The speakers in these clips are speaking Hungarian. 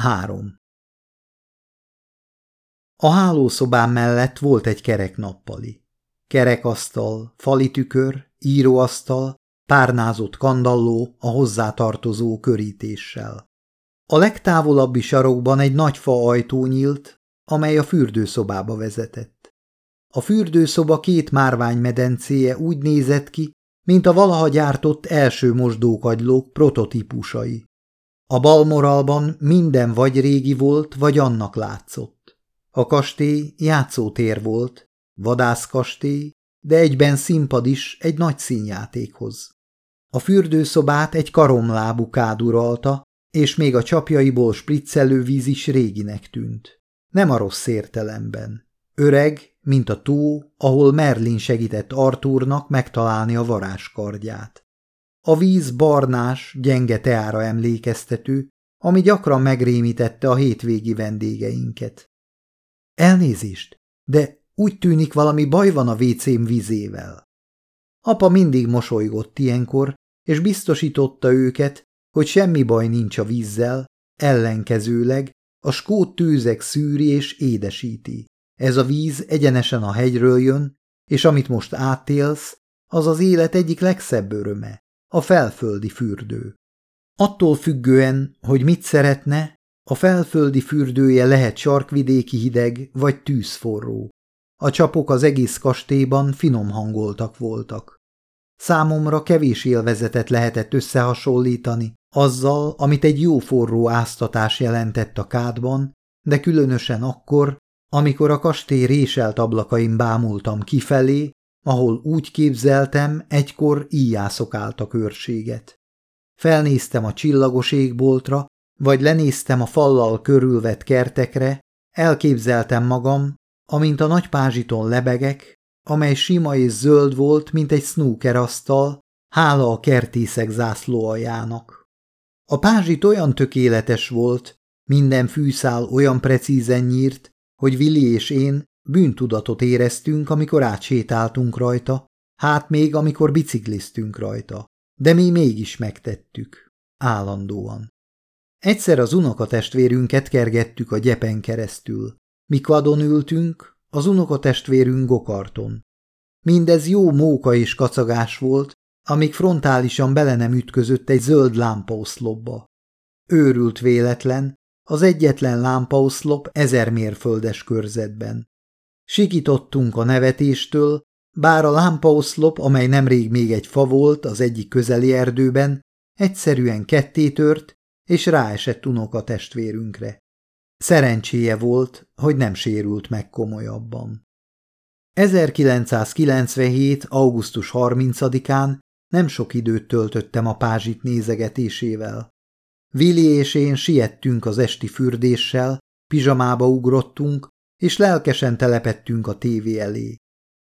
3. A hálószobám mellett volt egy kerek nappali. Kerekasztal, fali tükör, íróasztal, párnázott kandalló a hozzátartozó körítéssel. A legtávolabbi sarokban egy nagy fa ajtó nyílt, amely a fürdőszobába vezetett. A fürdőszoba két márványmedencéje úgy nézett ki, mint a valaha gyártott első mosdókagylók prototípusai. A balmoralban minden vagy régi volt, vagy annak látszott. A kastély játszótér volt, vadászkastély, de egyben színpad is egy nagy színjátékhoz. A fürdőszobát egy karomlábú kád uralta, és még a csapjaiból spriccelő víz is réginek tűnt. Nem a rossz értelemben. Öreg, mint a tó, ahol Merlin segített Artúrnak megtalálni a varázskardját. A víz barnás, gyenge teára emlékeztető, ami gyakran megrémítette a hétvégi vendégeinket. Elnézést, de úgy tűnik valami baj van a vécém vízével. Apa mindig mosolygott ilyenkor, és biztosította őket, hogy semmi baj nincs a vízzel, ellenkezőleg a skót tűzek szűri és édesíti. Ez a víz egyenesen a hegyről jön, és amit most átélsz, az az élet egyik legszebb öröme, a felföldi fürdő. Attól függően, hogy mit szeretne, a felföldi fürdője lehet sarkvidéki hideg vagy tűzforró. A csapok az egész kastélyban finom hangoltak voltak. Számomra kevés élvezetet lehetett összehasonlítani azzal, amit egy jó forró áztatás jelentett a kádban, de különösen akkor, amikor a kastély réselt ablakaim bámultam kifelé, ahol úgy képzeltem, egykor íjászok álltak őrséget. Felnéztem a csillagos égboltra, vagy lenéztem a fallal körülvett kertekre, elképzeltem magam, amint a nagy pázsiton lebegek, amely sima és zöld volt, mint egy snookerasztal, hála a kertészek zászlóaljának. A pázsit olyan tökéletes volt, minden fűszál olyan precízen nyírt, hogy Vili és én bűntudatot éreztünk, amikor átsétáltunk rajta, hát még amikor bicikliztünk rajta, de mi mégis megtettük, állandóan. Egyszer az unokatestvérünket kergettük a gyepen keresztül. Mi kvadon ültünk, az unokatestvérünk gokarton. Mindez jó móka és kacagás volt, amíg frontálisan bele nem ütközött egy zöld lámpaoszlopba. Őrült véletlen, az egyetlen lámpaoszlop ezer mérföldes körzetben. Sikítottunk a nevetéstől, bár a lámpaoszlop, amely nemrég még egy fa volt az egyik közeli erdőben, egyszerűen kettétört, és ráesett unoka testvérünkre. Szerencséje volt, hogy nem sérült meg komolyabban. 1997. augusztus 30-án nem sok időt töltöttem a pázsit nézegetésével. Vili és én siettünk az esti fürdéssel, pizsamába ugrottunk, és lelkesen telepettünk a tévé elé.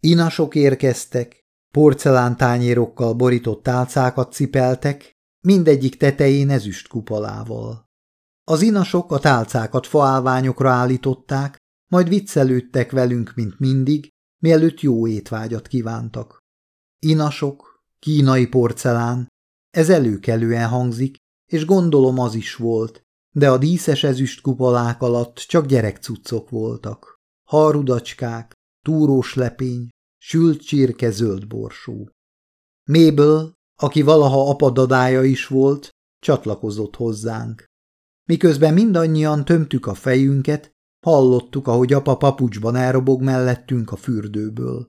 Inasok érkeztek, porcelántányérokkal borított tálcákat cipeltek, mindegyik tetején ezüst kupolával. Az inasok a tálcákat faálványokra állították, majd viccelődtek velünk, mint mindig, mielőtt jó étvágyat kívántak. Inasok, kínai porcelán, ez előkelően hangzik, és gondolom az is volt, de a díszes ezüst kupolák alatt csak gyerekcuccok voltak. Harudacskák, túrós lepény, sült csirke zöld borsó. Mabel, aki valaha apadadája is volt, csatlakozott hozzánk. Miközben mindannyian tömtük a fejünket, hallottuk, ahogy apa papucsban elrobog mellettünk a fürdőből.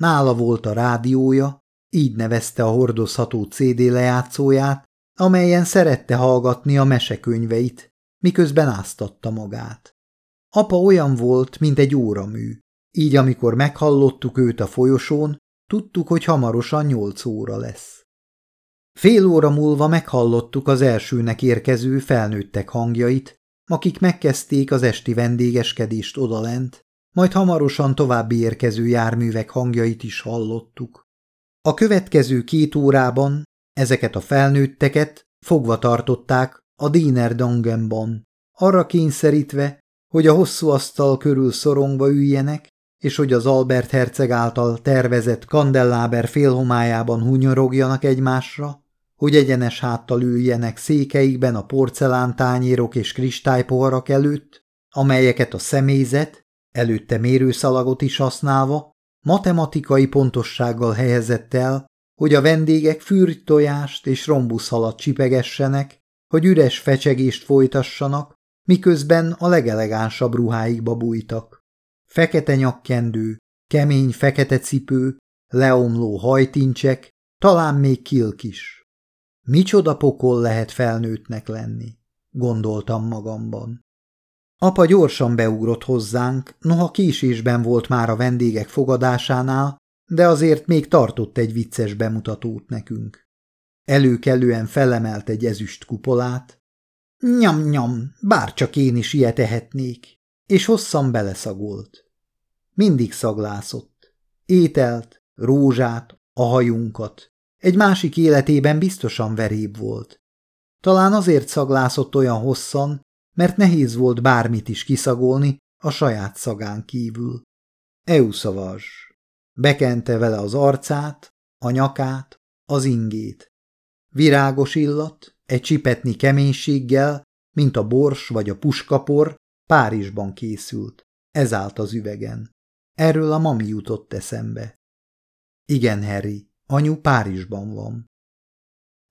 Nála volt a rádiója, így nevezte a hordozható CD lejátszóját, amelyen szerette hallgatni a mesekönyveit, miközben áztatta magát. Apa olyan volt, mint egy óramű, így amikor meghallottuk őt a folyosón, tudtuk, hogy hamarosan nyolc óra lesz. Fél óra múlva meghallottuk az elsőnek érkező felnőttek hangjait, akik megkezdték az esti vendégeskedést odalent, majd hamarosan további érkező járművek hangjait is hallottuk. A következő két órában ezeket a felnőtteket fogva tartották a Diner Dongenban, arra kényszerítve, hogy a hosszú asztal körül szorongva üljenek, és hogy az Albert herceg által tervezett kandelláber félhomájában hunyorogjanak egymásra, hogy egyenes háttal üljenek székeikben a porcelántányérok és kristálypoharak előtt, amelyeket a személyzet, előtte mérőszalagot is használva, matematikai pontossággal helyezett el, hogy a vendégek fűrtojást és rombuszhalat csipegessenek, hogy üres fecsegést folytassanak, miközben a legelegánsabb ruháikba bújtak. Fekete nyakkendő, kemény fekete cipő, leomló hajtincsek, talán még kilk is. Micsoda pokol lehet felnőttnek lenni, gondoltam magamban. Apa gyorsan beugrott hozzánk, noha késésben volt már a vendégek fogadásánál, de azért még tartott egy vicces bemutatót nekünk. Előkelően felemelt egy ezüst kupolát. Nyam-nyam, bárcsak én is ilyet ehetnék, és hosszan beleszagolt. Mindig szaglászott. Ételt, rózsát, a hajunkat. Egy másik életében biztosan veréb volt. Talán azért szaglászott olyan hosszan, mert nehéz volt bármit is kiszagolni a saját szagán kívül. Euszavas. Bekente vele az arcát, a nyakát, az ingét. Virágos illat, egy csipetni keménységgel, mint a bors vagy a puskapor, Párizsban készült. Ez állt az üvegen. Erről a mami jutott eszembe. Igen, Harry, anyu Párizsban van.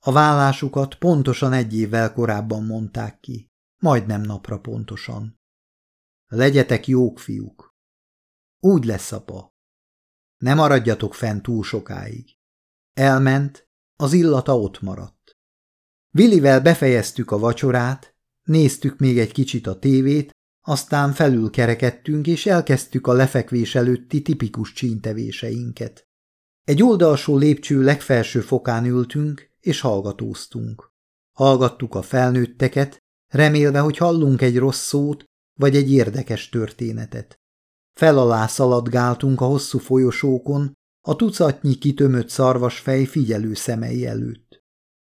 A vállásukat pontosan egy évvel korábban mondták ki, majdnem napra pontosan. Legyetek jók, fiúk. Úgy lesz, apa. Ne maradjatok fent túl sokáig. Elment, az illata ott maradt. Willivel befejeztük a vacsorát, néztük még egy kicsit a tévét, aztán felülkerekedtünk és elkezdtük a lefekvés előtti tipikus csíntevéseinket. Egy oldalsó lépcső legfelső fokán ültünk, és hallgatóztunk. Hallgattuk a felnőtteket, remélve, hogy hallunk egy rossz szót, vagy egy érdekes történetet. Felalá szaladgáltunk a hosszú folyosókon, a tucatnyi kitömött szarvasfej figyelő szemei előtt.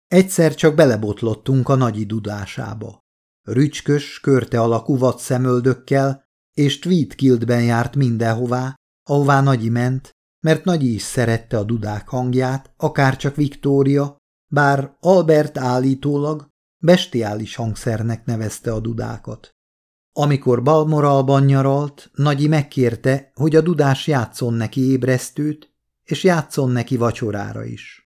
Egyszer csak belebotlottunk a nagyi dudásába. Rücskös, körte alakú vad szemöldökkel és tweedkiltben járt mindenhová, ahová Nagyi ment, mert Nagyi is szerette a dudák hangját, akárcsak Viktória, bár Albert állítólag bestiális hangszernek nevezte a dudákat. Amikor Balmoralban nyaralt, Nagyi megkérte, hogy a dudás játszon neki ébresztőt, és játszon neki vacsorára is.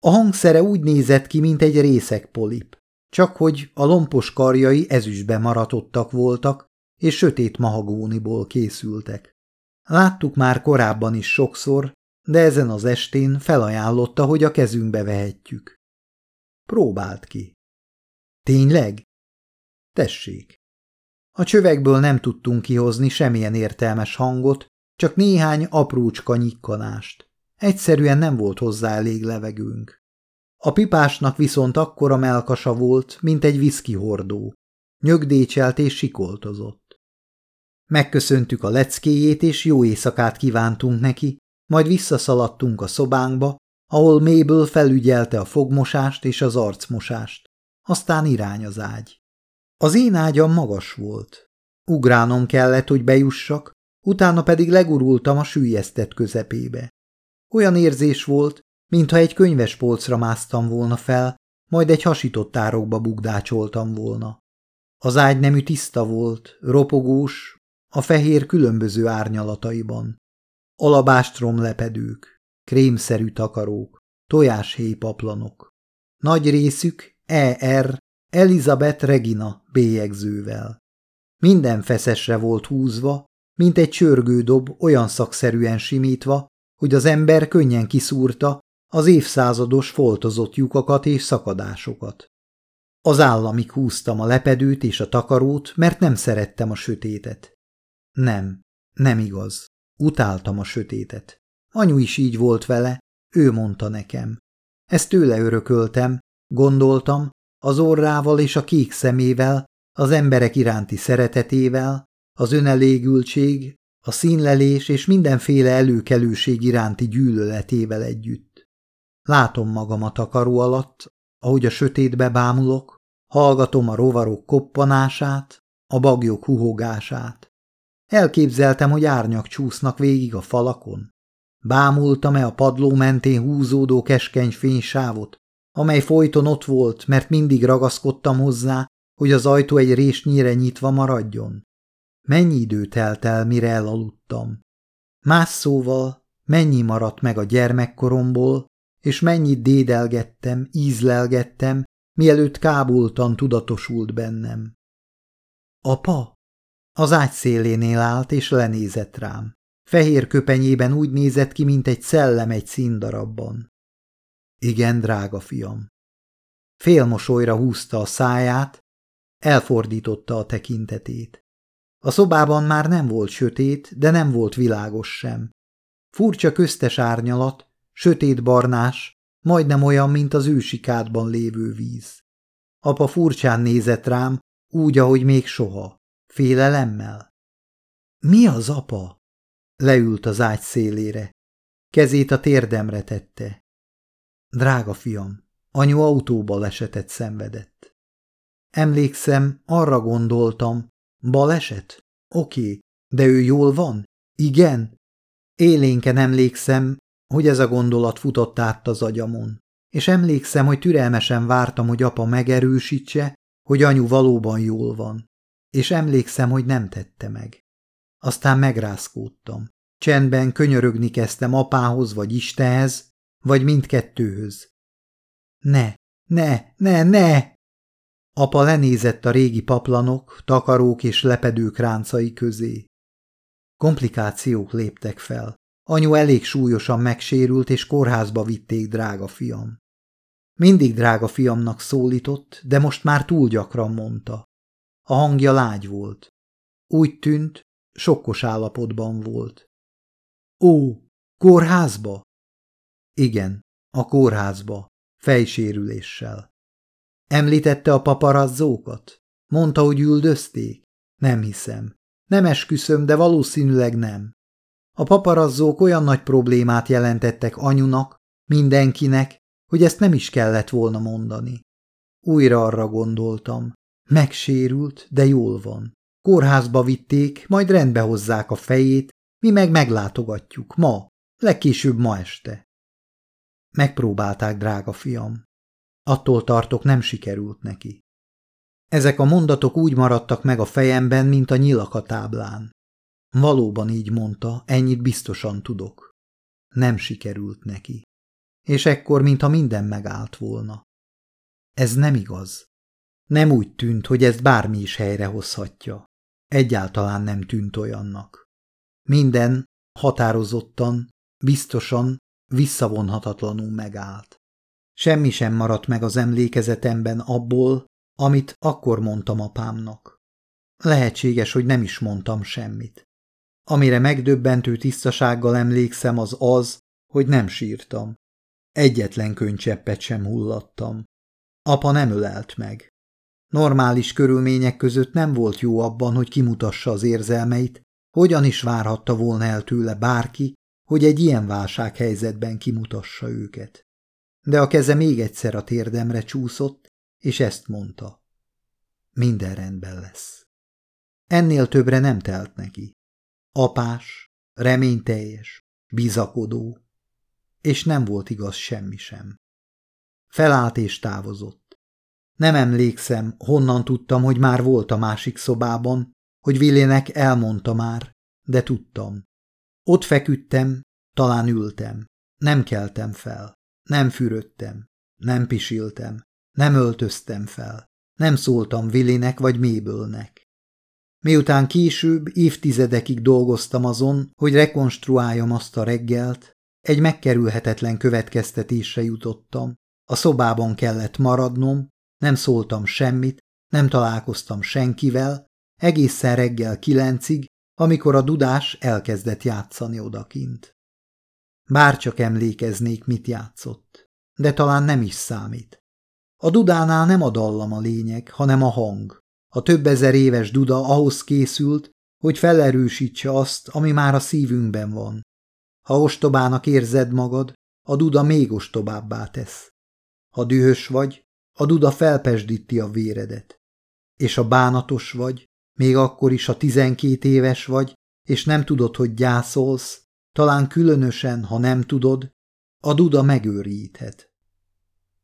A hangszere úgy nézett ki, mint egy részek polip, csak hogy a lompos karjai ezüstbe maratottak voltak, és sötét mahagóniból készültek. Láttuk már korábban is sokszor, de ezen az estén felajánlotta, hogy a kezünkbe vehetjük. Próbált ki. Tényleg? Tessék. A csövekből nem tudtunk kihozni semmilyen értelmes hangot, csak néhány aprócska nyikkanást. Egyszerűen nem volt hozzá elég levegőnk. A pipásnak viszont akkora melkasa volt, mint egy viszki hordó. Nyögdécselt és sikoltozott. Megköszöntük a leckéjét, és jó éjszakát kívántunk neki, majd visszaszaladtunk a szobánkba, ahol Mabel felügyelte a fogmosást és az arcmosást. Aztán irány az ágy. Az én ágyam magas volt. Ugrálnom kellett, hogy bejussak, utána pedig legurultam a sűjesztett közepébe. Olyan érzés volt, mintha egy könyvespolcra másztam volna fel, majd egy hasított árokba bugdácsoltam volna. Az ágy nemű tiszta volt, ropogós, a fehér különböző árnyalataiban. Alabástrom lepedők, krémszerű takarók, tojáshéjpaplanok. Nagy részük E.R. Elizabeth Regina bélyegzővel. Minden feszesre volt húzva, mint egy csörgődob olyan szakszerűen simítva, hogy az ember könnyen kiszúrta az évszázados foltozott lyukakat és szakadásokat. Az államig húztam a lepedőt és a takarót, mert nem szerettem a sötétet. Nem, nem igaz. Utáltam a sötétet. Anyu is így volt vele, ő mondta nekem. Ezt tőle örököltem, gondoltam, az orrával és a kék szemével, az emberek iránti szeretetével, az önelégültség, a színlelés és mindenféle előkelőség iránti gyűlöletével együtt. Látom magam a takaró alatt, ahogy a sötétbe bámulok, hallgatom a rovarok koppanását, a bagyok huhogását. Elképzeltem, hogy árnyak csúsznak végig a falakon. Bámultam-e a padló mentén húzódó keskeny fénysávot, amely folyton ott volt, mert mindig ragaszkodtam hozzá, hogy az ajtó egy résnyire nyitva maradjon? Mennyi idő telt el, mire elaludtam? Más szóval, mennyi maradt meg a gyermekkoromból, és mennyit dédelgettem, ízlelgettem, mielőtt kábultan tudatosult bennem. Apa? Az ágy szélénél állt, és lenézett rám. Fehér köpenyében úgy nézett ki, mint egy szellem egy színdarabban. Igen, drága fiam. Félmosolyra húzta a száját, elfordította a tekintetét. A szobában már nem volt sötét, de nem volt világos sem. Furcsa köztes árnyalat, sötét barnás, majdnem olyan, mint az ősikádban lévő víz. Apa furcsán nézett rám, úgy, ahogy még soha. Félelemmel. Mi az, apa? Leült az ágy szélére. Kezét a térdemre tette. Drága fiam, anyu autóba lesetet szenvedett. Emlékszem, arra gondoltam, baleset? Oké, de ő jól van? Igen? Élénken emlékszem, hogy ez a gondolat futott át az agyamon, és emlékszem, hogy türelmesen vártam, hogy apa megerősítse, hogy anyu valóban jól van, és emlékszem, hogy nem tette meg. Aztán megrázkódtam. Csendben könyörögni kezdtem apához vagy Istenhez, vagy mindkettőhöz. Ne, ne, ne, ne! Apa lenézett a régi paplanok, takarók és lepedők ráncai közé. Komplikációk léptek fel. Anyu elég súlyosan megsérült, és kórházba vitték drága fiam. Mindig drága fiamnak szólított, de most már túl gyakran mondta. A hangja lágy volt. Úgy tűnt, sokkos állapotban volt. Ó, kórházba? Igen, a kórházba, fejsérüléssel. Említette a paparazzókat? Mondta, hogy üldözték? Nem hiszem. Nem esküszöm, de valószínűleg nem. A paparazzók olyan nagy problémát jelentettek anyunak, mindenkinek, hogy ezt nem is kellett volna mondani. Újra arra gondoltam. Megsérült, de jól van. Kórházba vitték, majd rendbe hozzák a fejét, mi meg meglátogatjuk, ma, legkésőbb ma este. Megpróbálták, drága fiam. Attól tartok, nem sikerült neki. Ezek a mondatok úgy maradtak meg a fejemben, mint a nyilak a táblán. Valóban így mondta, ennyit biztosan tudok. Nem sikerült neki. És ekkor, mintha minden megállt volna. Ez nem igaz. Nem úgy tűnt, hogy ezt bármi is helyrehozhatja. Egyáltalán nem tűnt olyannak. Minden határozottan, biztosan, visszavonhatatlanul megállt. Semmi sem maradt meg az emlékezetemben abból, amit akkor mondtam apámnak. Lehetséges, hogy nem is mondtam semmit. Amire megdöbbentő tisztasággal emlékszem az az, hogy nem sírtam. Egyetlen könycseppet sem hullattam. Apa nem ölelt meg. Normális körülmények között nem volt jó abban, hogy kimutassa az érzelmeit, hogyan is várhatta volna el tőle bárki, hogy egy ilyen válsághelyzetben kimutassa őket. De a keze még egyszer a térdemre csúszott, és ezt mondta. Minden rendben lesz. Ennél többre nem telt neki. Apás, reményteljes, bizakodó, és nem volt igaz semmi sem. Felállt és távozott. Nem emlékszem, honnan tudtam, hogy már volt a másik szobában, hogy Villének elmondta már, de tudtam. Ott feküdtem, talán ültem, nem keltem fel, nem fürödtem, nem pisiltem, nem öltöztem fel, nem szóltam Villének vagy Mébölnek. Miután később évtizedekig dolgoztam azon, hogy rekonstruáljam azt a reggelt, egy megkerülhetetlen következtetésre jutottam. A szobában kellett maradnom, nem szóltam semmit, nem találkoztam senkivel, egészen reggel kilencig, amikor a dudás elkezdett játszani odakint. Bárcsak emlékeznék, mit játszott, de talán nem is számít. A dudánál nem a dallam a lényeg, hanem a hang. A több ezer éves duda ahhoz készült, hogy felerősítse azt, ami már a szívünkben van. Ha ostobának érzed magad, a duda még ostobábbá tesz. Ha dühös vagy, a duda felpesdíti a véredet. És ha bánatos vagy, még akkor is, ha tizenkét éves vagy, és nem tudod, hogy gyászolsz, talán különösen, ha nem tudod, a duda megőríthet.